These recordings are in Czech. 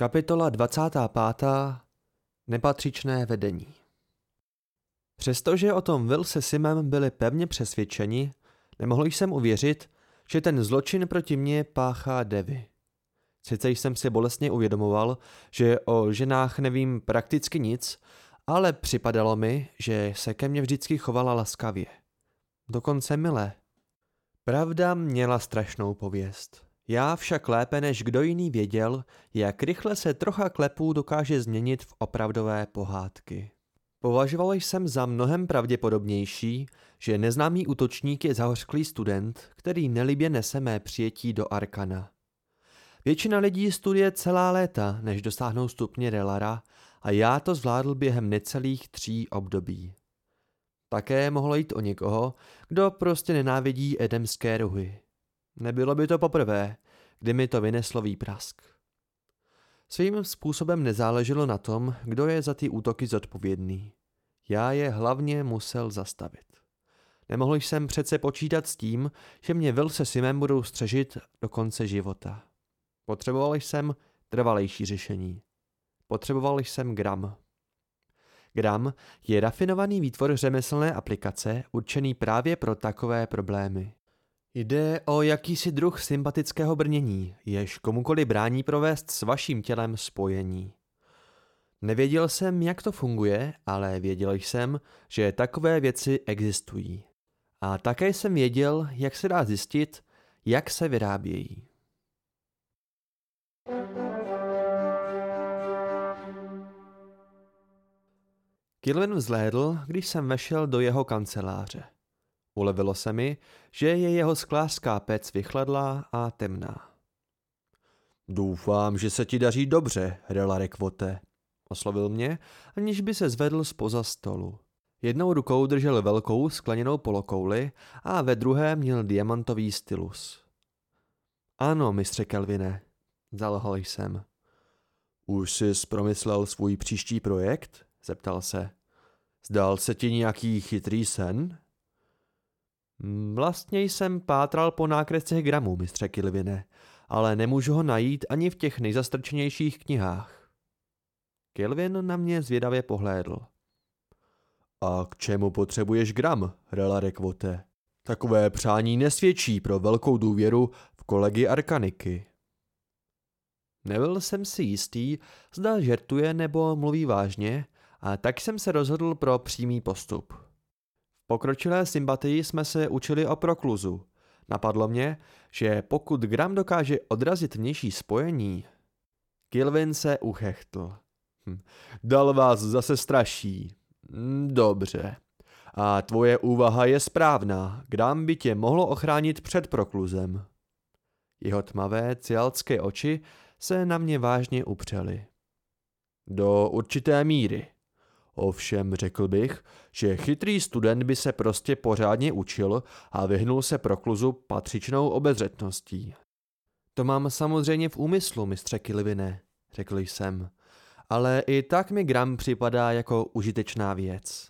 Kapitola 25. Nepatřičné vedení Přestože o tom Will se Simem byli pevně přesvědčeni, nemohl jsem uvěřit, že ten zločin proti mně páchá Devy. Sice jsem si bolestně uvědomoval, že o ženách nevím prakticky nic, ale připadalo mi, že se ke mně vždycky chovala laskavě. Dokonce milé. Pravda měla strašnou pověst. Já však lépe než kdo jiný věděl, jak rychle se trocha klepů dokáže změnit v opravdové pohádky. Považoval jsem za mnohem pravděpodobnější, že neznámý útočník je zahořklý student, který nelibě nese mé přijetí do Arkana. Většina lidí studuje celá léta, než dosáhnou stupně Relara a já to zvládl během necelých tří období. Také mohlo jít o někoho, kdo prostě nenávidí edemské ruhy. Nebylo by to poprvé, kdy mi to vyneslo výprask. Svým způsobem nezáleželo na tom, kdo je za ty útoky zodpovědný. Já je hlavně musel zastavit. Nemohl jsem přece počítat s tím, že mě Will se Simem budou střežit do konce života. Potřeboval jsem trvalejší řešení. Potřeboval jsem gram. Gram je rafinovaný výtvor řemeslné aplikace určený právě pro takové problémy. Jde o jakýsi druh sympatického brnění, jež komukoli brání provést s vaším tělem spojení. Nevěděl jsem, jak to funguje, ale věděl jsem, že takové věci existují. A také jsem věděl, jak se dá zjistit, jak se vyrábějí. Kilvin vzlédl, když jsem vešel do jeho kanceláře. Ulevilo se mi, že je jeho sklářská pec vychladlá a temná. Doufám, že se ti daří dobře, Relare Kvote, oslovil mě, aniž by se zvedl spoza stolu. Jednou rukou držel velkou skleněnou polokouli a ve druhé měl diamantový stylus. Ano, mistře Kelvine, zalhal jsem. Už jsi promyslel svůj příští projekt? zeptal se. Zdál se ti nějaký chytrý sen? Vlastně jsem pátral po nákrescech gramů, mistře Kilvine, ale nemůžu ho najít ani v těch nejzastrčenějších knihách. Kilvin na mě zvědavě pohlédl. A k čemu potřebuješ gram, rela rekvote? Takové přání nesvědčí pro velkou důvěru v kolegy Arkaniky. Nebyl jsem si jistý, zda žertuje nebo mluví vážně, a tak jsem se rozhodl pro přímý postup. Pokročilé sympatii jsme se učili o prokluzu. Napadlo mě, že pokud gram dokáže odrazit vnější spojení... Kilvin se uchechtl. Hm, dal vás zase straší. Hm, dobře. A tvoje úvaha je správná. Gram by tě mohlo ochránit před prokluzem. Jeho tmavé cialské oči se na mě vážně upřely. Do určité míry, Ovšem řekl bych, že chytrý student by se prostě pořádně učil a vyhnul se prokluzu patřičnou obezřetností. To mám samozřejmě v úmyslu, mistře Kilvine, řekl jsem, ale i tak mi gram připadá jako užitečná věc.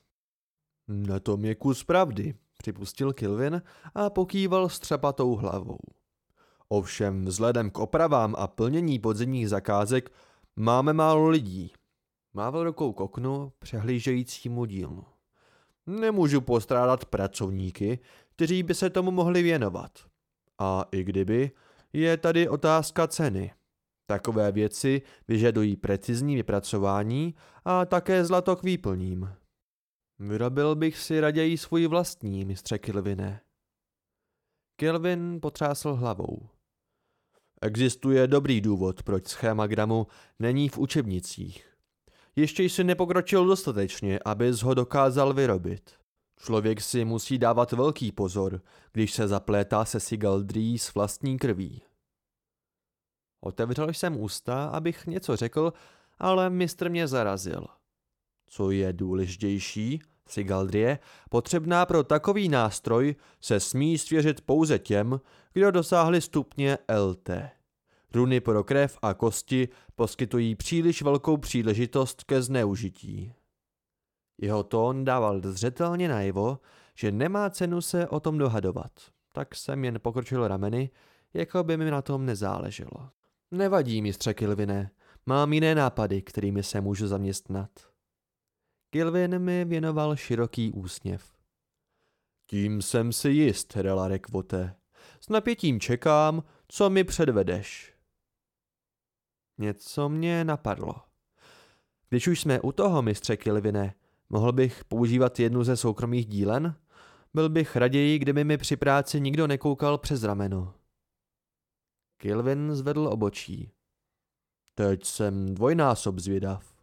Na tom je kus pravdy, připustil Kilvin a pokýval střepatou hlavou. Ovšem vzhledem k opravám a plnění podzemních zakázek máme málo lidí. Mával rukou k oknu, přehlížejícímu dílnu. Nemůžu postrádat pracovníky, kteří by se tomu mohli věnovat. A i kdyby, je tady otázka ceny. Takové věci vyžadují precizní vypracování a také zlato k výplním. Vyrobil bych si raději svůj vlastní, mistře Kilvine. Kilvin potřásl hlavou. Existuje dobrý důvod, proč schémagramu není v učebnicích. Ještě jsi nepokročil dostatečně, abys ho dokázal vyrobit. Člověk si musí dávat velký pozor, když se zaplétá se Sigaldrý s vlastní krví. Otevřel jsem ústa, abych něco řekl, ale mistr mě zarazil. Co je důležitější, Sigaldrie, potřebná pro takový nástroj, se smí svěřit pouze těm, kdo dosáhli stupně LT. Runy pro krev a kosti poskytují příliš velkou příležitost ke zneužití. Jeho tón dával zřetelně najevo, že nemá cenu se o tom dohadovat, tak jsem jen pokročil rameny, jako by mi na tom nezáleželo. Nevadí, mistře Kilvine, Mám jiné nápady, kterými se můžu zaměstnat. Kilvin mi věnoval široký úsměv. Tím jsem si jist, Relare Kvote. S napětím čekám, co mi předvedeš. Něco mě napadlo. Když už jsme u toho, mistře Kilvine, mohl bych používat jednu ze soukromých dílen? Byl bych raději, kdyby mi při práci nikdo nekoukal přes rameno. Kilvin zvedl obočí. Teď jsem dvojnásob zvědav.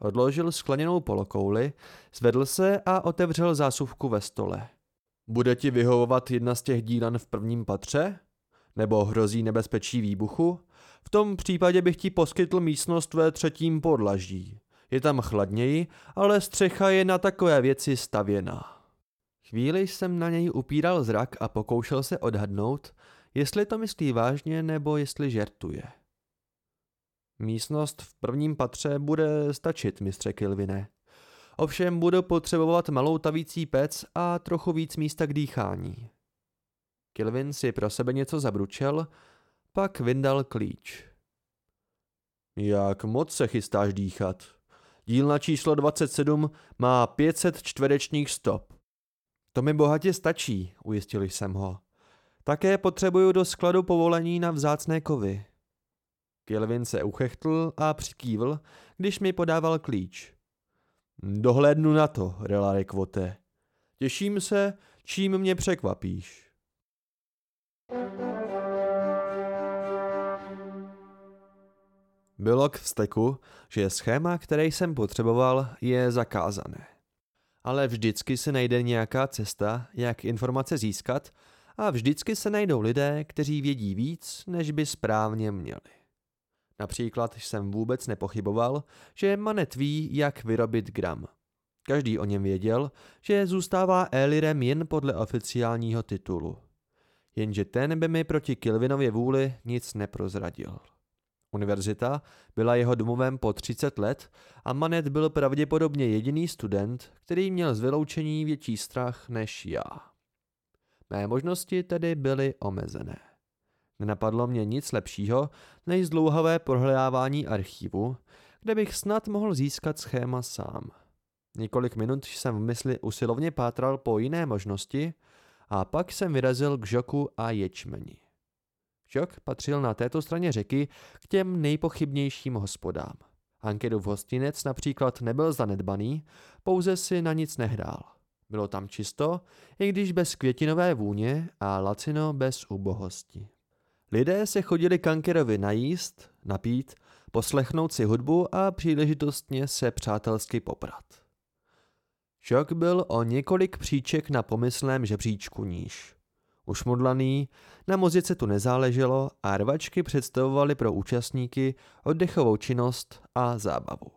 Odložil skleněnou polokouli, zvedl se a otevřel zásuvku ve stole. Bude ti vyhovovat jedna z těch dílan v prvním patře? Nebo hrozí nebezpečí výbuchu? V tom případě bych ti poskytl místnost ve třetím podlaží. Je tam chladněji, ale střecha je na takové věci stavěná. Chvíli jsem na něj upíral zrak a pokoušel se odhadnout, jestli to myslí vážně nebo jestli žertuje. Místnost v prvním patře bude stačit, mistře Kilvine. Ovšem budu potřebovat malou tavící pec a trochu víc místa k dýchání. Kilvin si pro sebe něco zabručel, pak vyndal klíč. Jak moc se chystáš dýchat? Dílna číslo 27 má 500 čtverečních stop. To mi bohatě stačí, ujistil jsem ho. Také potřebuju do skladu povolení na vzácné kovy. Kelvin se uchechtl a přikývl, když mi podával klíč. Dohlédnu na to, relare kvote. Těším se, čím mě překvapíš. Bylo k vzteku, že schéma, které jsem potřeboval, je zakázané. Ale vždycky se najde nějaká cesta, jak informace získat a vždycky se najdou lidé, kteří vědí víc, než by správně měli. Například jsem vůbec nepochyboval, že Manet ví, jak vyrobit gram. Každý o něm věděl, že zůstává Elirem jen podle oficiálního titulu. Jenže ten by mi proti Kilvinově vůli nic neprozradil. Univerzita byla jeho domovem po 30 let a Manet byl pravděpodobně jediný student, který měl z vyloučení větší strach než já. Mé možnosti tedy byly omezené. Nenapadlo mě nic lepšího, než zdlouhavé prohledávání archivu, kde bych snad mohl získat schéma sám. Několik minut jsem v mysli usilovně pátral po jiné možnosti a pak jsem vyrazil k žoku a ječmeni. Žok patřil na této straně řeky k těm nejpochybnějším hospodám. Ankedův hostinec například nebyl zanedbaný, pouze si na nic nehrál. Bylo tam čisto, i když bez květinové vůně a lacino bez ubohosti. Lidé se chodili Kankerovi najíst, napít, poslechnout si hudbu a příležitostně se přátelsky poprat. Šok byl o několik příček na pomyslném žebříčku níž. Ušmudlaný, na muzice tu nezáleželo a rvačky představovaly pro účastníky oddechovou činnost a zábavu.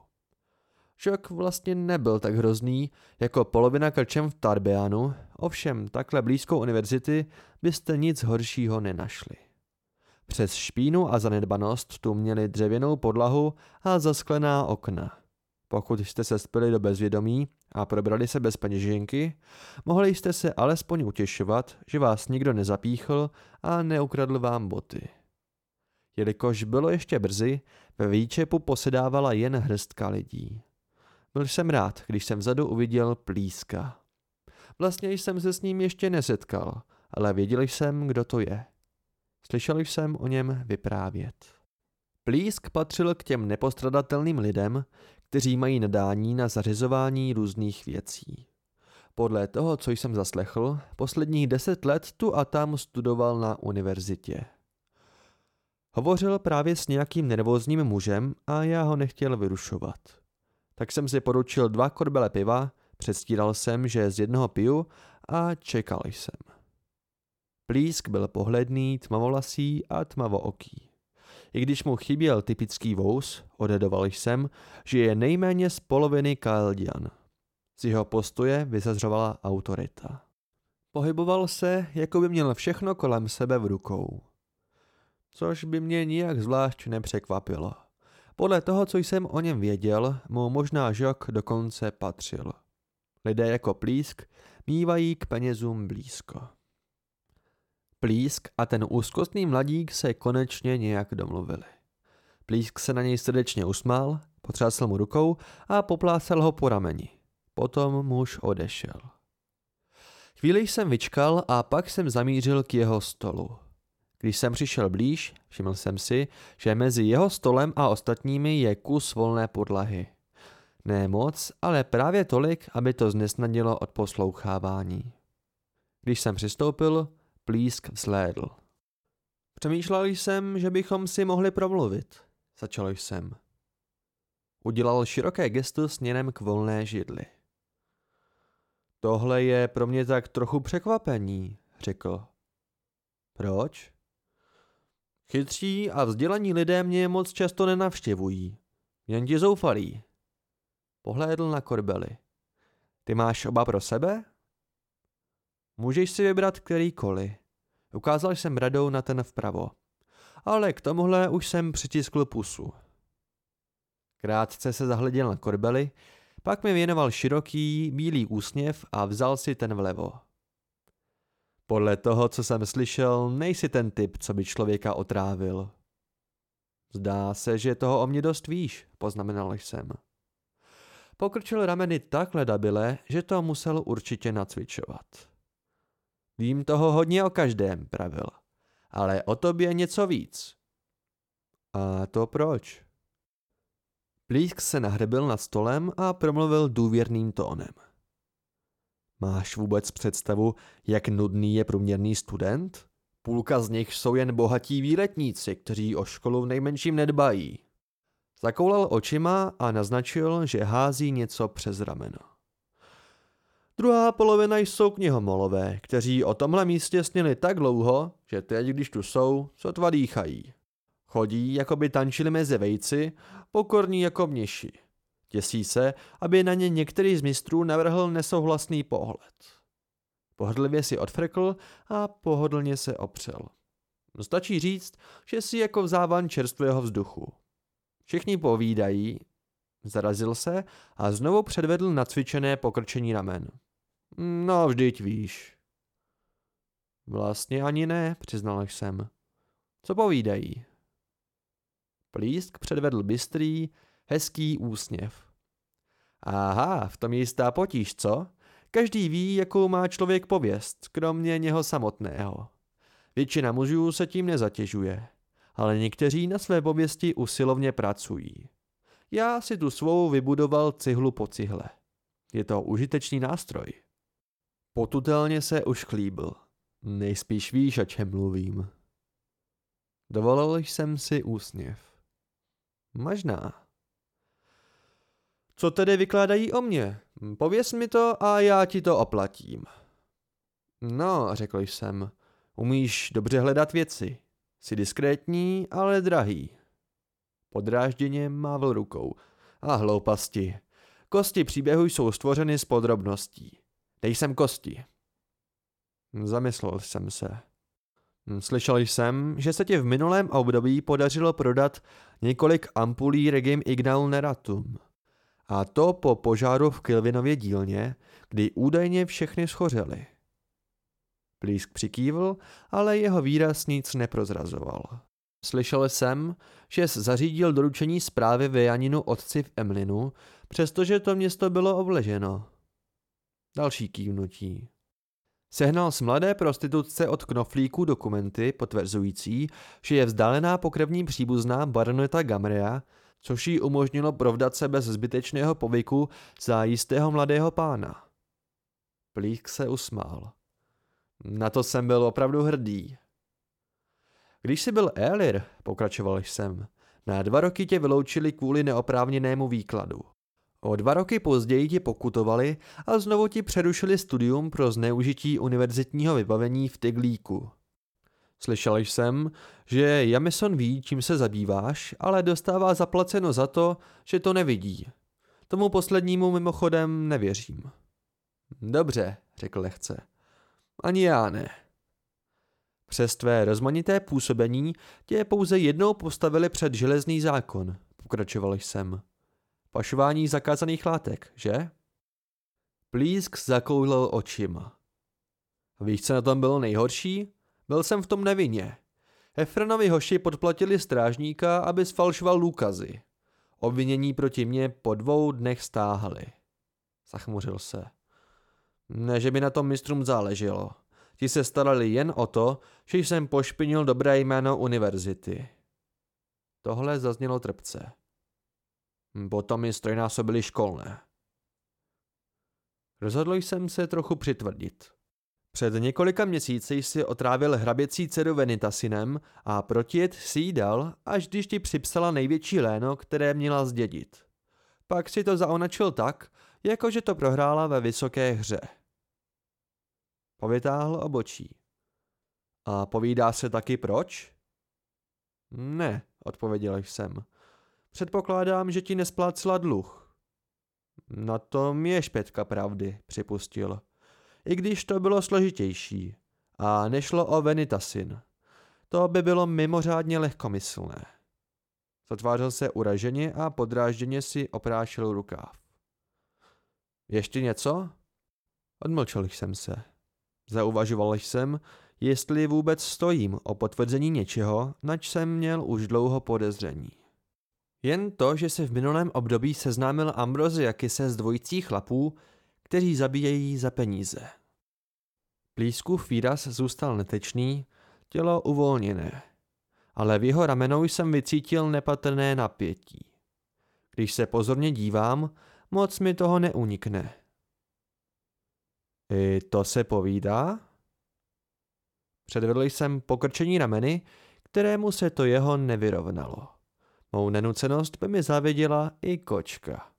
Šok vlastně nebyl tak hrozný jako polovina krčem v Tarbeanu, ovšem takhle blízkou univerzity byste nic horšího nenašli. Přes špínu a zanedbanost tu měli dřevěnou podlahu a zasklená okna. Pokud jste se spili do bezvědomí a probrali se bez peněženky, mohli jste se alespoň utěšovat, že vás nikdo nezapíchl a neukradl vám boty. Jelikož bylo ještě brzy, ve výčepu posedávala jen hrstka lidí. Byl jsem rád, když jsem vzadu uviděl plíska. Vlastně jsem se s ním ještě nesetkal, ale věděl jsem, kdo to je. Slyšel jsem o něm vyprávět. Plísk patřil k těm nepostradatelným lidem, kteří mají nadání na zařizování různých věcí. Podle toho, co jsem zaslechl, posledních deset let tu a tam studoval na univerzitě. Hovořil právě s nějakým nervózním mužem a já ho nechtěl vyrušovat. Tak jsem si poručil dva korbele piva, předstíral jsem, že z jednoho piju a čekal jsem. Plísk byl pohledný, tmavolasý a tmavooký. I když mu chyběl typický vous, odhadoval jsem, že je nejméně z poloviny Kaldian. Z jeho postoje vyzařovala autorita. Pohyboval se, jako by měl všechno kolem sebe v rukou. Což by mě nijak zvlášť nepřekvapilo. Podle toho, co jsem o něm věděl, mu možná žok dokonce patřil. Lidé jako plísk mývají k penězům blízko. Plísk a ten úzkostný mladík se konečně nějak domluvili. Plísk se na něj srdečně usmál, potřásl mu rukou a poplácal ho po rameni. Potom muž odešel. Chvíli jsem vyčkal a pak jsem zamířil k jeho stolu. Když jsem přišel blíž, všiml jsem si, že mezi jeho stolem a ostatními je kus volné podlahy. Ne moc, ale právě tolik, aby to znesnadnilo od poslouchávání. Když jsem přistoupil, plísk vzlédl. Přemýšlel jsem, že bychom si mohli promluvit. Začal jsem. Udělal široké gesto směrem k volné židli. Tohle je pro mě tak trochu překvapení, řekl. Proč? Chytří a vzdělaní lidé mě moc často nenavštěvují. Jen ti zoufalí. Pohlédl na korbely. Ty máš oba pro sebe? Můžeš si vybrat kterýkoliv. Ukázal jsem radou na ten vpravo. Ale k tomuhle už jsem přitiskl pusu. Krátce se zahleděl na korbely, pak mi věnoval široký, bílý úsměv a vzal si ten vlevo. Podle toho, co jsem slyšel, nejsi ten typ, co by člověka otrávil. Zdá se, že toho o mě dost víš, poznamenal jsem. Pokrčil rameny tak ledabile, že to musel určitě nacvičovat. Vím toho hodně o každém, pravil. Ale o tobě něco víc. A to proč? Plísk se nahrebil nad stolem a promluvil důvěrným tónem. Máš vůbec představu, jak nudný je průměrný student? Půlka z nich jsou jen bohatí výletníci, kteří o školu v nejmenším nedbají. Zakoulal očima a naznačil, že hází něco přes rameno. Druhá polovina jsou knihomolové, kteří o tomhle místě sněli tak dlouho, že teď, když tu jsou, sotva dýchají. Chodí, jako by tančili mezi vejci, pokorní jako mniši. Těsí se, aby na ně některý z mistrů navrhl nesouhlasný pohled. Pohodlivě si odfrkl a pohodlně se opřel. Stačí říct, že si jako v závan čerstvého vzduchu. Všichni povídají, zarazil se a znovu předvedl nacvičené pokrčení ramen. No, vždyť víš. Vlastně ani ne, přiznal jsem. Co povídají? Plísk předvedl bystrý, hezký úsměv. Aha, v tom je jistá potíž, co? Každý ví, jakou má člověk pověst, kromě něho samotného. Většina mužů se tím nezatěžuje, ale někteří na své pověsti usilovně pracují. Já si tu svou vybudoval cihlu po cihle. Je to užitečný nástroj. Potutelně se už chlíbil. Nejspíš víš, o čem mluvím. Dovolil jsem si úsměv. Možná. Co tedy vykládají o mně? Pověz mi to a já ti to oplatím. No, řekl jsem, umíš dobře hledat věci. Jsi diskrétní, ale drahý. Podrážděně mávl rukou. A hloupasti. Kosti příběhu jsou stvořeny z podrobností. Dej sem kosti. Zamyslel jsem se. Slyšel jsem, že se ti v minulém období podařilo prodat několik ampulí Regim Ignal Neratum. A to po požáru v Kilvinově dílně, kdy údajně všechny schořely. Plísk přikývl, ale jeho výraz nic neprozrazoval. Slyšel jsem, že zařídil doručení zprávy ve Janinu otci v Emlinu, přestože to město bylo obleženo. Další kývnutí. Sehnal z mladé prostitutce od knoflíku dokumenty potvrzující, že je vzdálená pokrevní příbuzná baroneta Gamrea, což jí umožnilo provdat se bez zbytečného povyku za jistého mladého pána. Plík se usmál. Na to jsem byl opravdu hrdý. Když jsi byl Elir, pokračoval jsem, na dva roky tě vyloučili kvůli neoprávněnému výkladu. O dva roky později ti pokutovali a znovu ti přerušili studium pro zneužití univerzitního vybavení v Tyglíku. Slyšel jsem, že Jamison ví, čím se zabýváš, ale dostává zaplaceno za to, že to nevidí. Tomu poslednímu mimochodem nevěřím. Dobře, řekl lehce. Ani já ne. Přes tvé rozmanité působení tě pouze jednou postavili před železný zákon, pokračoval jsem. Pašování zakázaných látek, že? Plísk zakoulil očima. Víš, co na tom bylo nejhorší? Byl jsem v tom nevinně. Efranovi hoši podplatili strážníka, aby sfalšoval důkazy. Obvinění proti mně po dvou dnech stáhli. Zachmuřil se. Ne, že by na tom mistrům záleželo. Ti se starali jen o to, že jsem pošpinil dobré jméno univerzity. Tohle zaznělo trpce. Potom mi strojnásobili školné. Rozhodl jsem se trochu přitvrdit. Před několika měsíci si otrávil hraběcí dceru Venitasinem a protijet si jí dal, až když ti připsala největší léno, které měla zdědit. Pak si to zaonačil tak, jakože to prohrála ve vysoké hře. Povytáhl obočí. A povídá se taky proč? Ne, odpověděl jsem. Předpokládám, že ti nesplácela dluh. Na tom je špětka pravdy, připustil. I když to bylo složitější. A nešlo o Venitasin. To by bylo mimořádně lehkomyslné. Zatvářel se uraženě a podrážděně si oprášil rukáv. Ještě něco? Odmlčel jsem se. Zauvažoval jsem, jestli vůbec stojím o potvrzení něčeho, nač jsem měl už dlouho podezření. Jen to, že se v minulém období seznámil Ambroziaky se z dvojící chlapů, kteří zabíjejí za peníze. Plískův výraz zůstal netečný, tělo uvolněné, ale v jeho ramenou jsem vycítil nepatrné napětí. Když se pozorně dívám, moc mi toho neunikne. I to se povídá? Předvedl jsem pokrčení rameny, kterému se to jeho nevyrovnalo. Mou nenucenost by mi záviděla i kočka.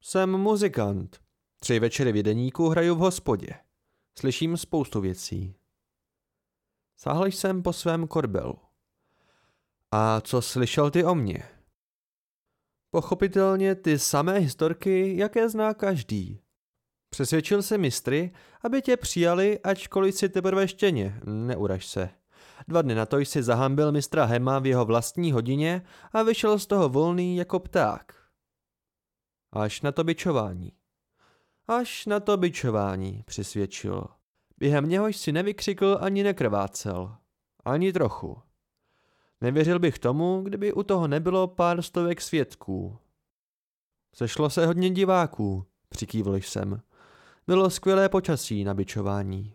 Jsem muzikant. Tři večery v jedeníku hraju v hospodě. Slyším spoustu věcí. Sáhl jsem po svém korbelu. A co slyšel ty o mně? Pochopitelně ty samé historky, jaké zná každý. Přesvědčil se mistry, aby tě přijali, ačkoliv si teprve štěně, neuraž se. Dva dny na to jsi zahambil mistra Hema v jeho vlastní hodině a vyšel z toho volný jako pták. Až na to byčování. Až na to byčování, přisvědčil. Během něhož si nevykřikl ani nekrvácel. Ani trochu. Nevěřil bych tomu, kdyby u toho nebylo pár stovek svědků. Sešlo se hodně diváků, přikývl jsem. Bylo skvělé počasí na bičování.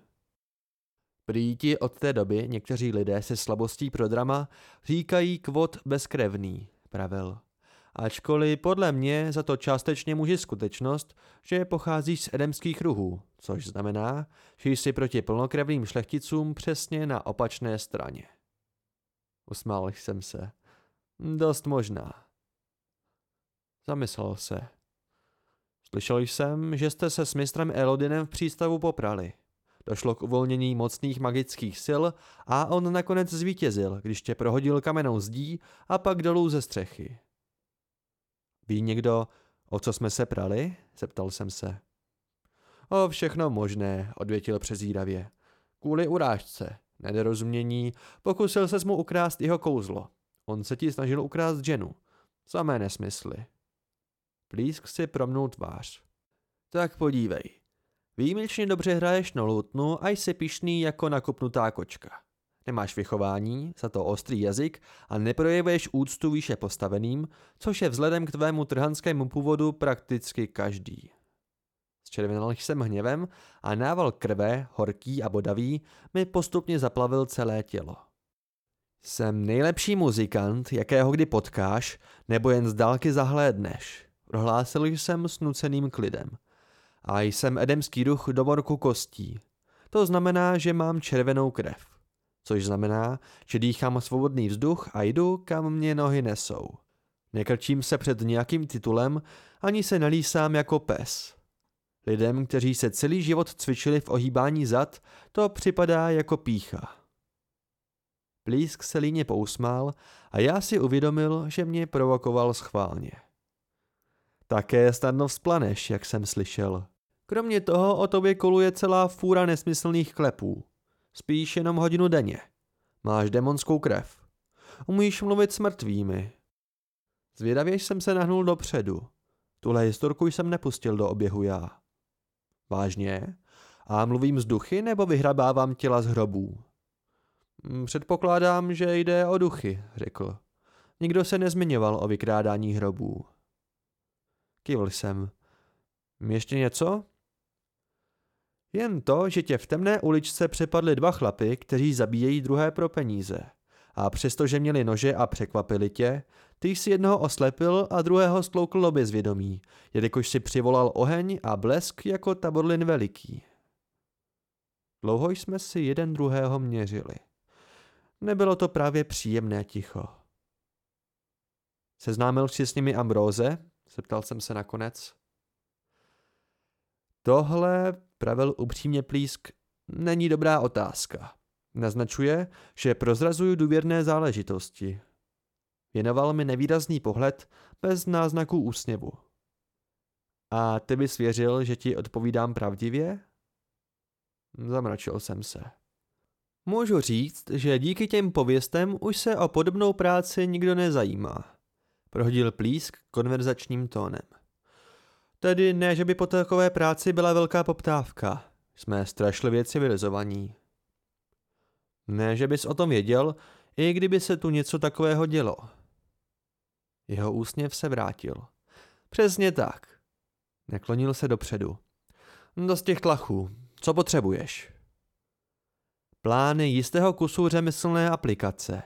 Prý ti od té doby někteří lidé se slabostí pro drama říkají kvot bezkrevný, pravil. Ačkoliv podle mě za to částečně může skutečnost, že pocházíš z edemských ruhů, což znamená, že jsi proti plnokrevným šlechticům přesně na opačné straně. Usmál jsem se. Dost možná. Zamyslel se. Slyšel jsem, že jste se s mistrem Elodinem v přístavu poprali. Došlo k uvolnění mocných magických sil a on nakonec zvítězil, když tě prohodil kamenou zdí a pak dolů ze střechy. Ví někdo, o co jsme se prali? zeptal jsem se. O všechno možné, odvětil přezíravě. Kvůli urážce, nedorozumění, pokusil se mu ukrást jeho kouzlo. On se ti snažil ukrást ženu. Samé nesmysly. Plísk si promnul tvář. Tak podívej. Výjimečně dobře hraješ na lutnu a jsi pišný jako nakopnutá kočka. Nemáš vychování, za to ostrý jazyk a neprojevuješ úctu výše postaveným, což je vzhledem k tvému trhanskému původu prakticky každý. Zčervenal jsem hněvem a nával krve, horký a bodavý, mi postupně zaplavil celé tělo. Jsem nejlepší muzikant, jakého kdy potkáš, nebo jen z dálky zahlédneš, prohlásil jsem s nuceným klidem. A jsem edemský duch do morku kostí. To znamená, že mám červenou krev. Což znamená, že dýchám svobodný vzduch a jdu, kam mě nohy nesou. Nekrčím se před nějakým titulem, ani se nelísám jako pes. Lidem, kteří se celý život cvičili v ohýbání zad, to připadá jako pícha. Plísk se líně pousmál a já si uvědomil, že mě provokoval schválně. Také snadno vzplaneš, jak jsem slyšel. Kromě toho o tobě koluje celá fůra nesmyslných klepů. Spíš jenom hodinu denně. Máš demonskou krev. Umíš mluvit s mrtvými. Zvědavě jsem se nahnul dopředu. Tuhle historku jsem nepustil do oběhu já. Vážně? A mluvím z duchy nebo vyhrabávám těla z hrobů? Hm, předpokládám, že jde o duchy, řekl. Nikdo se nezmiňoval o vykrádání hrobů. Kývl jsem. Ještě něco? Jen to, že tě v temné uličce přepadli dva chlapy, kteří zabíjejí druhé pro peníze. A přestože měli nože a překvapili tě, ty jsi jednoho oslepil a druhého stloukl do bezvědomí, jelikož si přivolal oheň a blesk jako taborlin veliký. Dlouho jsme si jeden druhého měřili. Nebylo to právě příjemné ticho. Seznámil jsi s nimi Ambróze? Zeptal jsem se nakonec. Tohle, pravil upřímně plísk, není dobrá otázka. Naznačuje, že prozrazuju důvěrné záležitosti. Věnoval mi nevýrazný pohled bez náznaku úsměvu. A ty bys věřil, že ti odpovídám pravdivě? Zamračil jsem se. Můžu říct, že díky těm pověstem už se o podobnou práci nikdo nezajímá. Prohodil plísk konverzačním tónem. Tedy ne, že by po takové práci byla velká poptávka. Jsme strašlivě civilizovaní. Ne, že bys o tom věděl, i kdyby se tu něco takového dělo. Jeho úsměv se vrátil. Přesně tak. Neklonil se dopředu. Dost těch tlachů. Co potřebuješ? Plány jistého kusu řemeslné aplikace.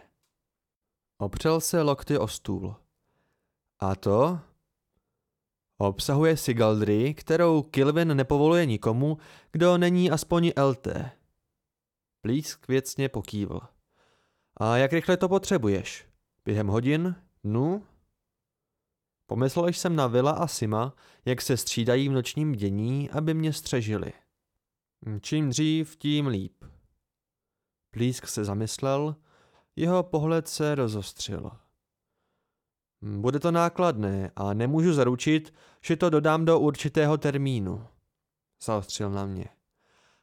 Opřel se lokty o stůl. A to? Obsahuje sigaldry, kterou Kilvin nepovoluje nikomu, kdo není aspoň LT. Plísk věcně pokývl. A jak rychle to potřebuješ? Během hodin? Dnů? Pomyslel jsem na Vila a Sima, jak se střídají v nočním dění, aby mě střežili. Čím dřív, tím líp. Plísk se zamyslel, jeho pohled se rozostřil. Bude to nákladné a nemůžu zaručit, že to dodám do určitého termínu. Zaostřil na mě.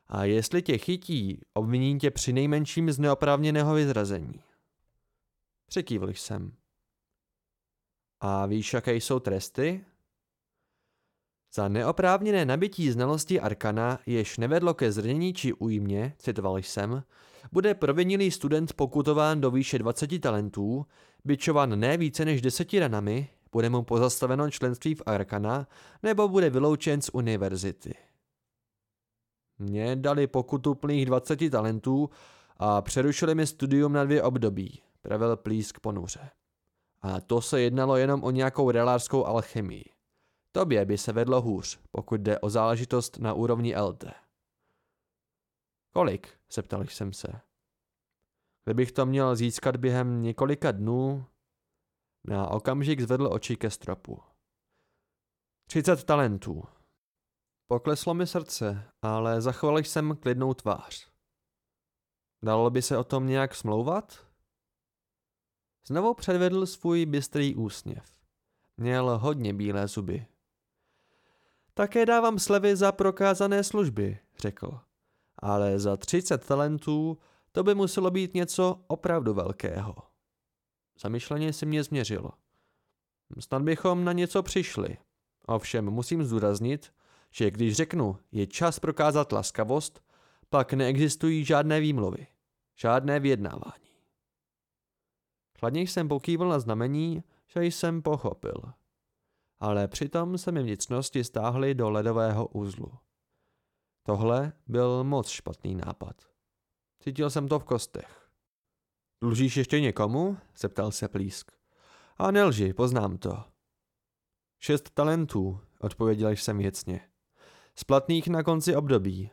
A jestli tě chytí, obviní tě při nejmenším z neoprávněného vyzrazení. Překývl jsem. A víš, jaké jsou tresty? Za neoprávněné nabití znalostí Arkana, jež nevedlo ke zrnění či újmě, citoval jsem, bude provinilý student pokutován do výše 20 talentů, byčovan ne více než deseti ranami, bude mu pozastaveno členství v Arkana nebo bude vyloučen z univerzity. Mně dali pokutu plných 20 talentů a přerušili mi studium na dvě období, pravil Plísk ponuře. A to se jednalo jenom o nějakou relářskou alchemii. Tobě by se vedlo hůř, pokud jde o záležitost na úrovni LT. Kolik? zeptal jsem se. Kdybych to měl získat během několika dnů, na okamžik zvedl oči ke stropu. Třicet talentů. Pokleslo mi srdce, ale zachoval jsem klidnou tvář. Dalo by se o tom nějak smlouvat? Znovu předvedl svůj bystrý úsměv. Měl hodně bílé zuby. Také dávám slevy za prokázané služby, řekl. Ale za 30 talentů to by muselo být něco opravdu velkého. Zamyšleně si mě změřilo. Snad bychom na něco přišli. Ovšem musím zdůraznit, že když řeknu, je čas prokázat laskavost, pak neexistují žádné výmluvy, žádné vyjednávání. Chladně jsem pokývil na znamení, že jsem pochopil. Ale přitom se mi vnitřnosti stáhly do ledového uzlu. Tohle byl moc špatný nápad. Cítil jsem to v kostech. Dlužíš ještě někomu? zeptal se Plísk. A nelži, poznám to. Šest talentů, odpověděl jsem věcně. Splatných na konci období.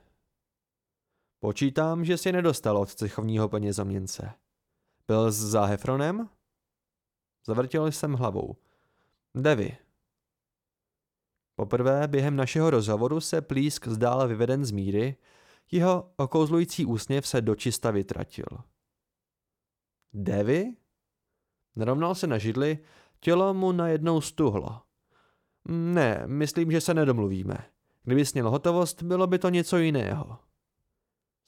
Počítám, že si nedostal od cechovního penězoměnce. Byl s Záhefronem? Zavrtěl jsem hlavou. Devy. Poprvé během našeho rozhovoru se Plísk zdál vyveden z míry, jeho okouzlující úsměv se dočista vytratil. Devy? Narovnal se na židli, tělo mu najednou stuhlo. Ne, myslím, že se nedomluvíme. Kdyby sněl hotovost, bylo by to něco jiného.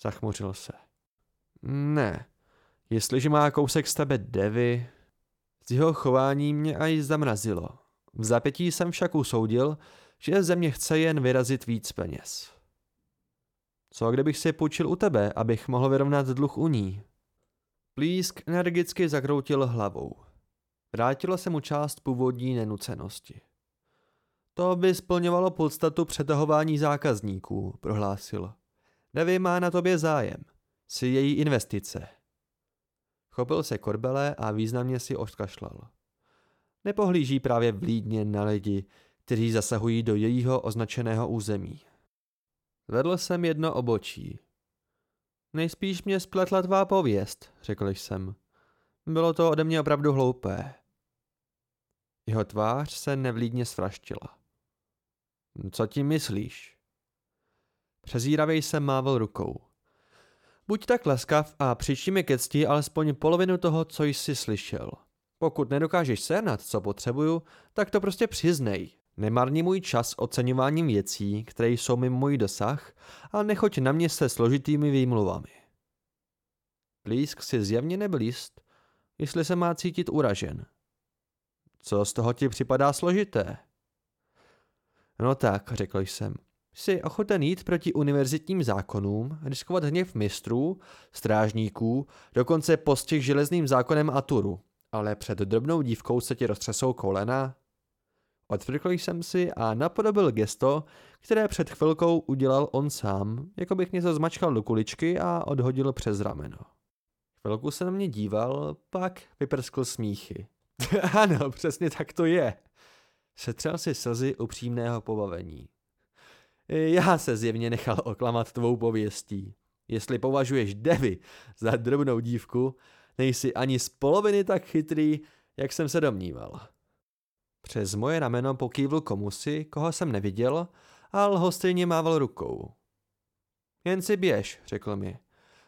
Zachmuřil se. Ne, jestliže má kousek z tebe devy... Z jeho chování mě aj zamrazilo. V zapětí jsem však usoudil, že ze mě chce jen vyrazit víc peněz. Co kdybych si půjčil u tebe, abych mohl vyrovnat dluh u ní? Plísk energicky zakroutil hlavou. Vrátila se mu část původní nenucenosti. To by splňovalo podstatu přetahování zákazníků, prohlásil. Devi má na tobě zájem. Si její investice. Chopil se korbele a významně si odkašlal. Nepohlíží právě vlídně na lidi, kteří zasahují do jejího označeného území. Vedl jsem jedno obočí. Nejspíš mě spletla tvá pověst, řekl jsem. Bylo to ode mě opravdu hloupé. Jeho tvář se nevlídně svraštila. Co tím myslíš? Přezíravě jsem mával rukou. Buď tak laskav a přičti mi ke cti alespoň polovinu toho, co jsi slyšel. Pokud nedokážeš sehnat, co potřebuju, tak to prostě přiznej. Nemarni můj čas oceňováním věcí, které jsou mimo můj dosah a nechoď na mě se složitými výmluvami. Blízk si zjevně nebyl jist, jestli se má cítit uražen. Co z toho ti připadá složité? No tak, řekl jsem. Jsi ochoten jít proti univerzitním zákonům, riskovat hněv mistrů, strážníků, dokonce postih železným zákonem Aturu, ale před drobnou dívkou se ti roztřesou kolena? Odfrkl jsem si a napodobil gesto, které před chvilkou udělal on sám, jako bych něco zmačkal do kuličky a odhodil přes rameno. Chvilku se na mě díval, pak vyprskl smíchy. ano, přesně tak to je. Setřel si slzy upřímného pobavení. Já se zjevně nechal oklamat tvou pověstí. Jestli považuješ Devy za drobnou dívku, nejsi ani z poloviny tak chytrý, jak jsem se domníval. Přes moje rameno pokývl komusi, koho jsem neviděl, a lhostejně mával rukou. Jen si běž, řekl mi.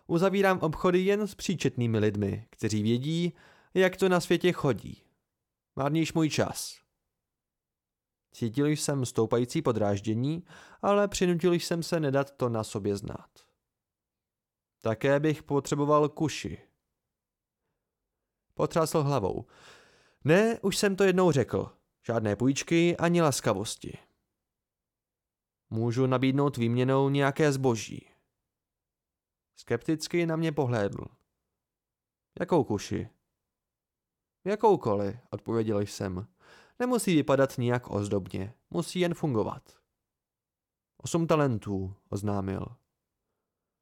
Uzavírám obchody jen s příčetnými lidmi, kteří vědí, jak to na světě chodí. Márníš můj čas. Cítil jsem stoupající podráždění, ale přinutil jsem se nedat to na sobě znát. Také bych potřeboval kuši. Potřásl hlavou. Ne, už jsem to jednou řekl. Žádné půjčky ani laskavosti. Můžu nabídnout výměnou nějaké zboží. Skepticky na mě pohlédl. Jakou kuši? Jakoukoliv, odpověděl jsem. Nemusí vypadat nijak ozdobně, musí jen fungovat. Osm talentů, oznámil.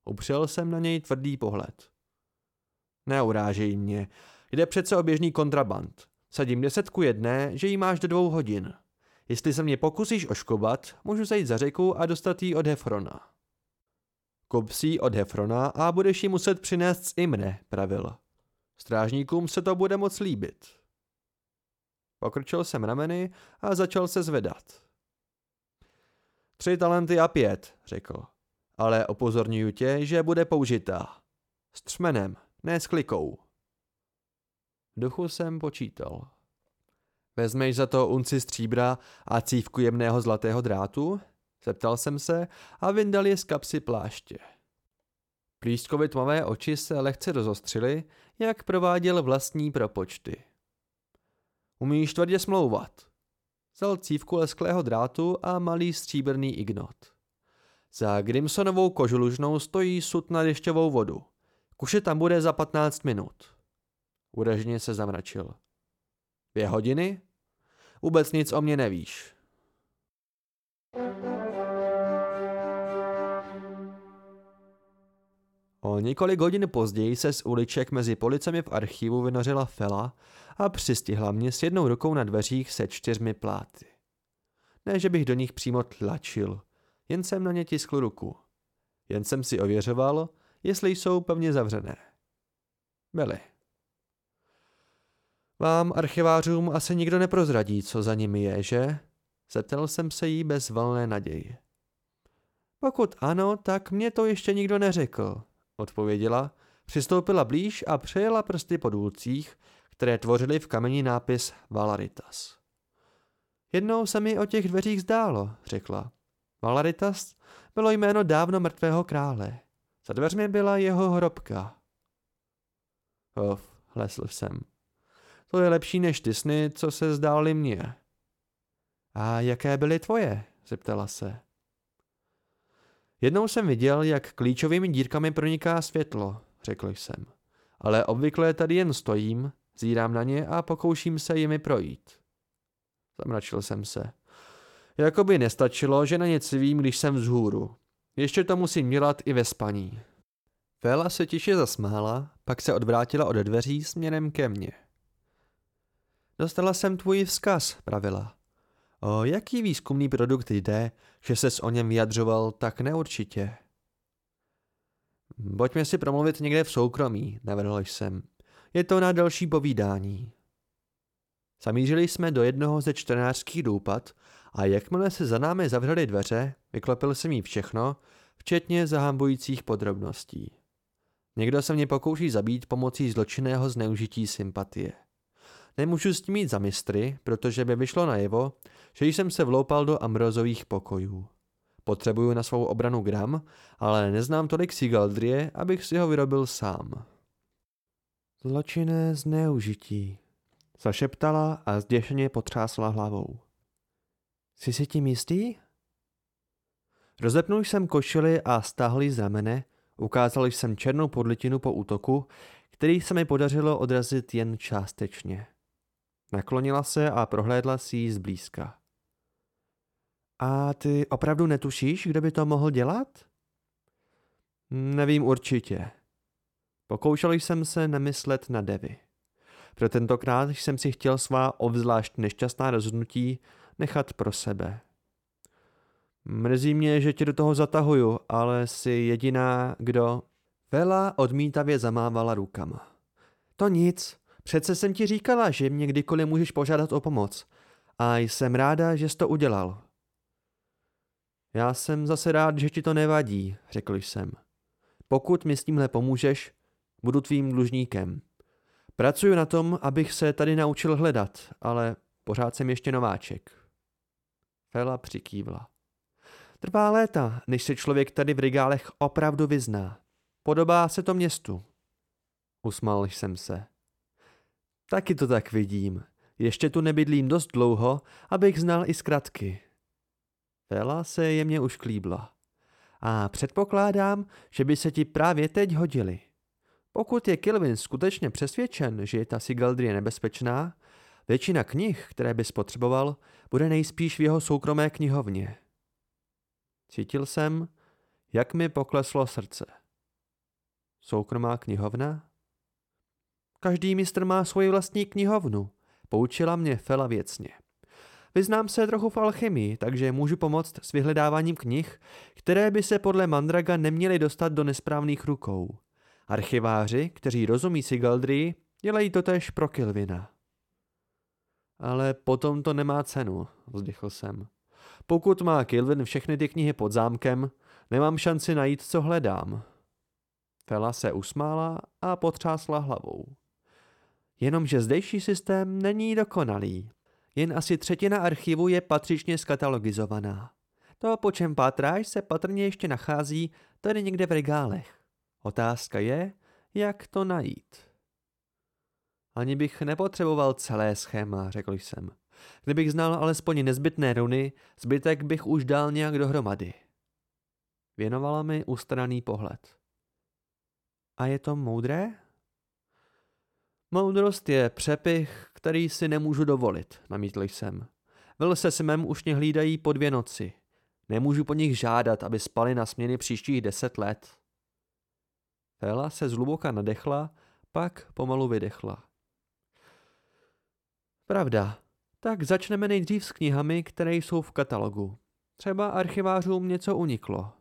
Upřel jsem na něj tvrdý pohled. Neurážej mě, jde přece o běžný kontraband. Sadím desetku jedné, že jí máš do dvou hodin. Jestli se mě pokusíš oškobat, můžu zajít za řeku a dostat jí od Hefrona. Kup si od Hefrona a budeš ji muset přinést z Imre, pravil. Strážníkům se to bude moc líbit. Pokrčil jsem rameny a začal se zvedat. Tři talenty a pět, řekl. Ale opozorňuji tě, že bude použitá. S třmenem, ne s klikou. Duchu jsem počítal. Vezmeš za to unci stříbra a cívku jemného zlatého drátu? Zeptal jsem se a vyndal je z kapsy pláště. Plístkovi tmavé oči se lehce rozostřily, jak prováděl vlastní propočty. Umíš tvrdě smlouvat. Vzal cívku lesklého drátu a malý stříbrný ignot. Za Grimsonovou kožulužnou stojí sud na dešťovou vodu. Kuše tam bude za 15 minut. Uražně se zamračil. Dvě hodiny? Vůbec nic o mě nevíš. O několik hodin později se z uliček mezi policemi v archivu vynořila Fela a přistihla mě s jednou rukou na dveřích se čtyřmi pláty. Ne, že bych do nich přímo tlačil, jen jsem na ně tiskl ruku. Jen jsem si ověřoval, jestli jsou pevně zavřené. Byly. Vám, archivářům, asi nikdo neprozradí, co za nimi je, že? Zeptal jsem se jí bez valné naděje. Pokud ano, tak mě to ještě nikdo neřekl, odpověděla, přistoupila blíž a přejela prsty po důlcích, které tvořily v kameni nápis Valaritas. Jednou se mi o těch dveřích zdálo, řekla. Valaritas bylo jméno dávno mrtvého krále. Za dveřmi byla jeho hrobka. Of, hlesl jsem. To je lepší než ty sny, co se zdály mně. A jaké byly tvoje? zeptala se. Jednou jsem viděl, jak klíčovými dírkami proniká světlo, řekl jsem. ale obvykle tady jen stojím, zírám na ně a pokouším se jimi projít. Zamračil jsem se. Jakoby nestačilo, že na ně civím, když jsem vzhůru. Ještě to musím dělat i ve spaní. Féla se tiše zasmála, pak se odvrátila od dveří směrem ke mně. Dostala jsem tvůj vzkaz, pravila. O jaký výzkumný produkt jde, že ses o něm vyjadřoval tak neurčitě? Pojďme si promluvit někde v soukromí, navrhl jsem. Je to na další povídání. Zamířili jsme do jednoho ze čtenářských důpad a jakmile se za námi zavřely dveře, vyklepil jsem jí všechno, včetně zahambujících podrobností. Někdo se mě pokouší zabít pomocí zločinného zneužití sympatie. Nemůžu s tím mít za mistry, protože by vyšlo najevo, že jsem se vloupal do Ambrozových pokojů. Potřebuju na svou obranu gram, ale neznám tolik Sigaldrie, abych si ho vyrobil sám. Zločinné zneužití, zašeptala a zděšeně potřásla hlavou. Jsi si tím jistý? Rozepnul jsem košili a stáhl z ramene, ukázal jsem černou podlitinu po útoku, který se mi podařilo odrazit jen částečně. Naklonila se a prohlédla si ji zblízka. A ty opravdu netušíš, kdo by to mohl dělat? Nevím určitě. Pokoušel jsem se nemyslet na Devy. Pro tentokrát jsem si chtěl svá obzvlášť nešťastná rozhodnutí nechat pro sebe. Mrzí mě, že tě do toho zatahuju, ale jsi jediná, kdo... Vela odmítavě zamávala rukama. To nic, přece jsem ti říkala, že mě kdykoliv můžeš požádat o pomoc. A jsem ráda, že jsi to udělal. Já jsem zase rád, že ti to nevadí, řekl jsem. Pokud mi s tímhle pomůžeš, budu tvým dlužníkem. Pracuji na tom, abych se tady naučil hledat, ale pořád jsem ještě nováček. Fela přikývla. Trvá léta, než se člověk tady v regálech opravdu vyzná. Podobá se to městu. Usmál jsem se. Taky to tak vidím. Ještě tu nebydlím dost dlouho, abych znal i zkratky. Fela se jemně ušklíbla. A předpokládám, že by se ti právě teď hodili. Pokud je Kilvin skutečně přesvědčen, že je ta Sigaldrie nebezpečná, většina knih, které by spotřeboval, bude nejspíš v jeho soukromé knihovně. Cítil jsem, jak mi pokleslo srdce. Soukromá knihovna? Každý mistr má svoji vlastní knihovnu, poučila mě Fela věcně. Vyznám se trochu v alchemii, takže můžu pomoct s vyhledáváním knih, které by se podle Mandraga neměly dostat do nesprávných rukou. Archiváři, kteří rozumí Sigaldrii, dělají to tež pro Kilvina. Ale potom to nemá cenu, vzdychl jsem. Pokud má Kilvin všechny ty knihy pod zámkem, nemám šanci najít, co hledám. Fela se usmála a potřásla hlavou. Jenomže zdejší systém není dokonalý. Jen asi třetina archivu je patřičně skatalogizovaná. To, po čem pátráš, se patrně ještě nachází tady někde v regálech. Otázka je, jak to najít. Ani bych nepotřeboval celé schéma, řekl jsem. Kdybych znal alespoň nezbytné runy, zbytek bych už dal nějak dohromady. Věnovala mi ustraný pohled. A je to moudré? Moudrost je přepich, který si nemůžu dovolit, namítl jsem. Vil se Simem už mě hlídají po dvě noci. Nemůžu po nich žádat, aby spali na směny příštích deset let. Fela se zhluboka nadechla, pak pomalu vydechla. Pravda, tak začneme nejdřív s knihami, které jsou v katalogu. Třeba archivářům něco uniklo.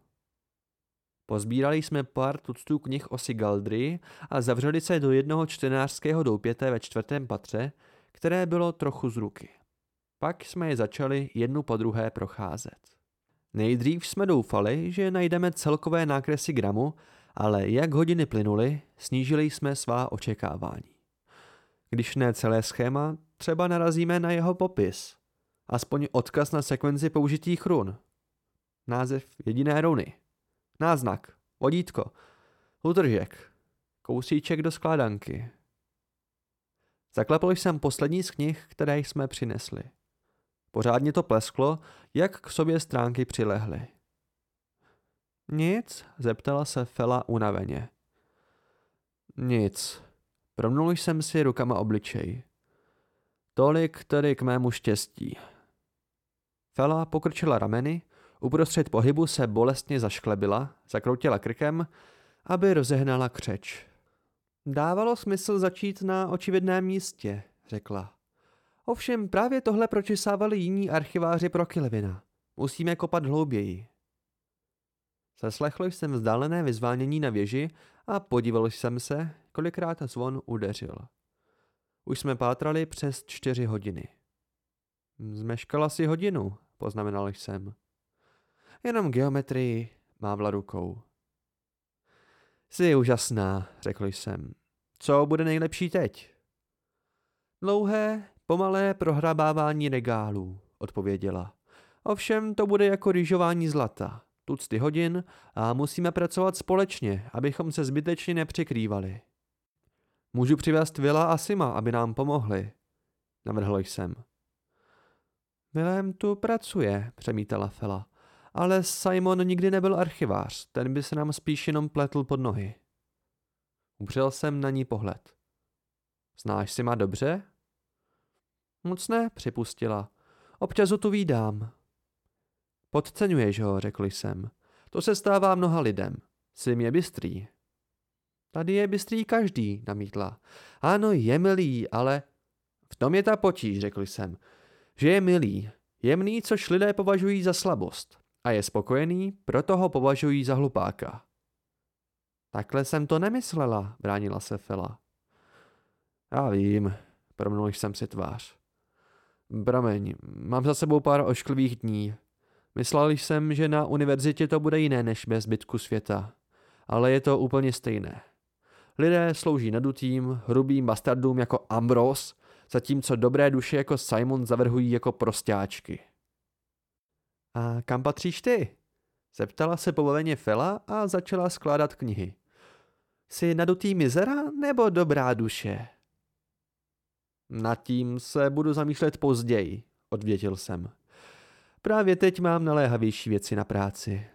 Pozbírali jsme pár tuctů knih o Sigaldry a zavřeli se do jednoho čtenářského doupěte ve čtvrtém patře, které bylo trochu z ruky. Pak jsme je začali jednu po druhé procházet. Nejdřív jsme doufali, že najdeme celkové nákresy gramu, ale jak hodiny plynuly, snížili jsme svá očekávání. Když ne celé schéma, třeba narazíme na jeho popis. Aspoň odkaz na sekvenci použitých run. Název jediné runy. Náznak. Vodítko. Utržek. Kousíček do skládanky. Zaklepl jsem poslední z knih, které jsme přinesli. Pořádně to plesklo, jak k sobě stránky přilehly. Nic, zeptala se Fela unaveně. Nic, Promnul jsem si rukama obličej. Tolik tedy k mému štěstí. Fela pokrčila rameny, uprostřed pohybu se bolestně zašklebila, zakroutila krkem, aby rozehnala křeč. Dávalo smysl začít na očividném místě, řekla. Ovšem právě tohle pročesávali jiní archiváři pro Kilvina. Musíme kopat hlouběji. Zaslechl jsem vzdálené vyzvánění na věži a podíval jsem se, kolikrát zvon udeřil. Už jsme pátrali přes čtyři hodiny. Zmeškala si hodinu, poznamenal jsem. Jenom geometrii mávla rukou. Jsi úžasná, řekl jsem. Co bude nejlepší teď? Dlouhé, pomalé prohrabávání regálů, odpověděla. Ovšem to bude jako rýžování zlata. Tucty hodin a musíme pracovat společně, abychom se zbytečně nepřekrývali. Můžu přivést Vila a Sima, aby nám pomohli, navrhl jsem. Vilém tu pracuje, přemítala Fela. Ale Simon nikdy nebyl archivář, ten by se nám spíš jenom pletl pod nohy. Upřel jsem na ní pohled. Znáš si má dobře? Moc ne, připustila. Občas ho tu vídám. Podceňuješ ho, řekl jsem. To se stává mnoha lidem. Sim je bystrý. Tady je bystrý každý, namítla. Ano, je milý, ale... V tom je ta potíž, řekl jsem. Že je milý. Jemný, což lidé považují za slabost. A je spokojený, proto ho považují za hlupáka. Takhle jsem to nemyslela, bránila se Fela. Já vím, promnul jsem si tvář. Promiň, mám za sebou pár ošklivých dní. Myslel jsem, že na univerzitě to bude jiné než bez zbytku světa. Ale je to úplně stejné. Lidé slouží nadutým, hrubým bastardům jako Ambrose, zatímco dobré duše jako Simon zavrhují jako prostáčky. A kam patříš ty? Zeptala se povoleně Fela a začala skládat knihy. Jsi nadutý mizera nebo dobrá duše? Nad tím se budu zamýšlet později, odvětil jsem. Právě teď mám naléhavější věci na práci.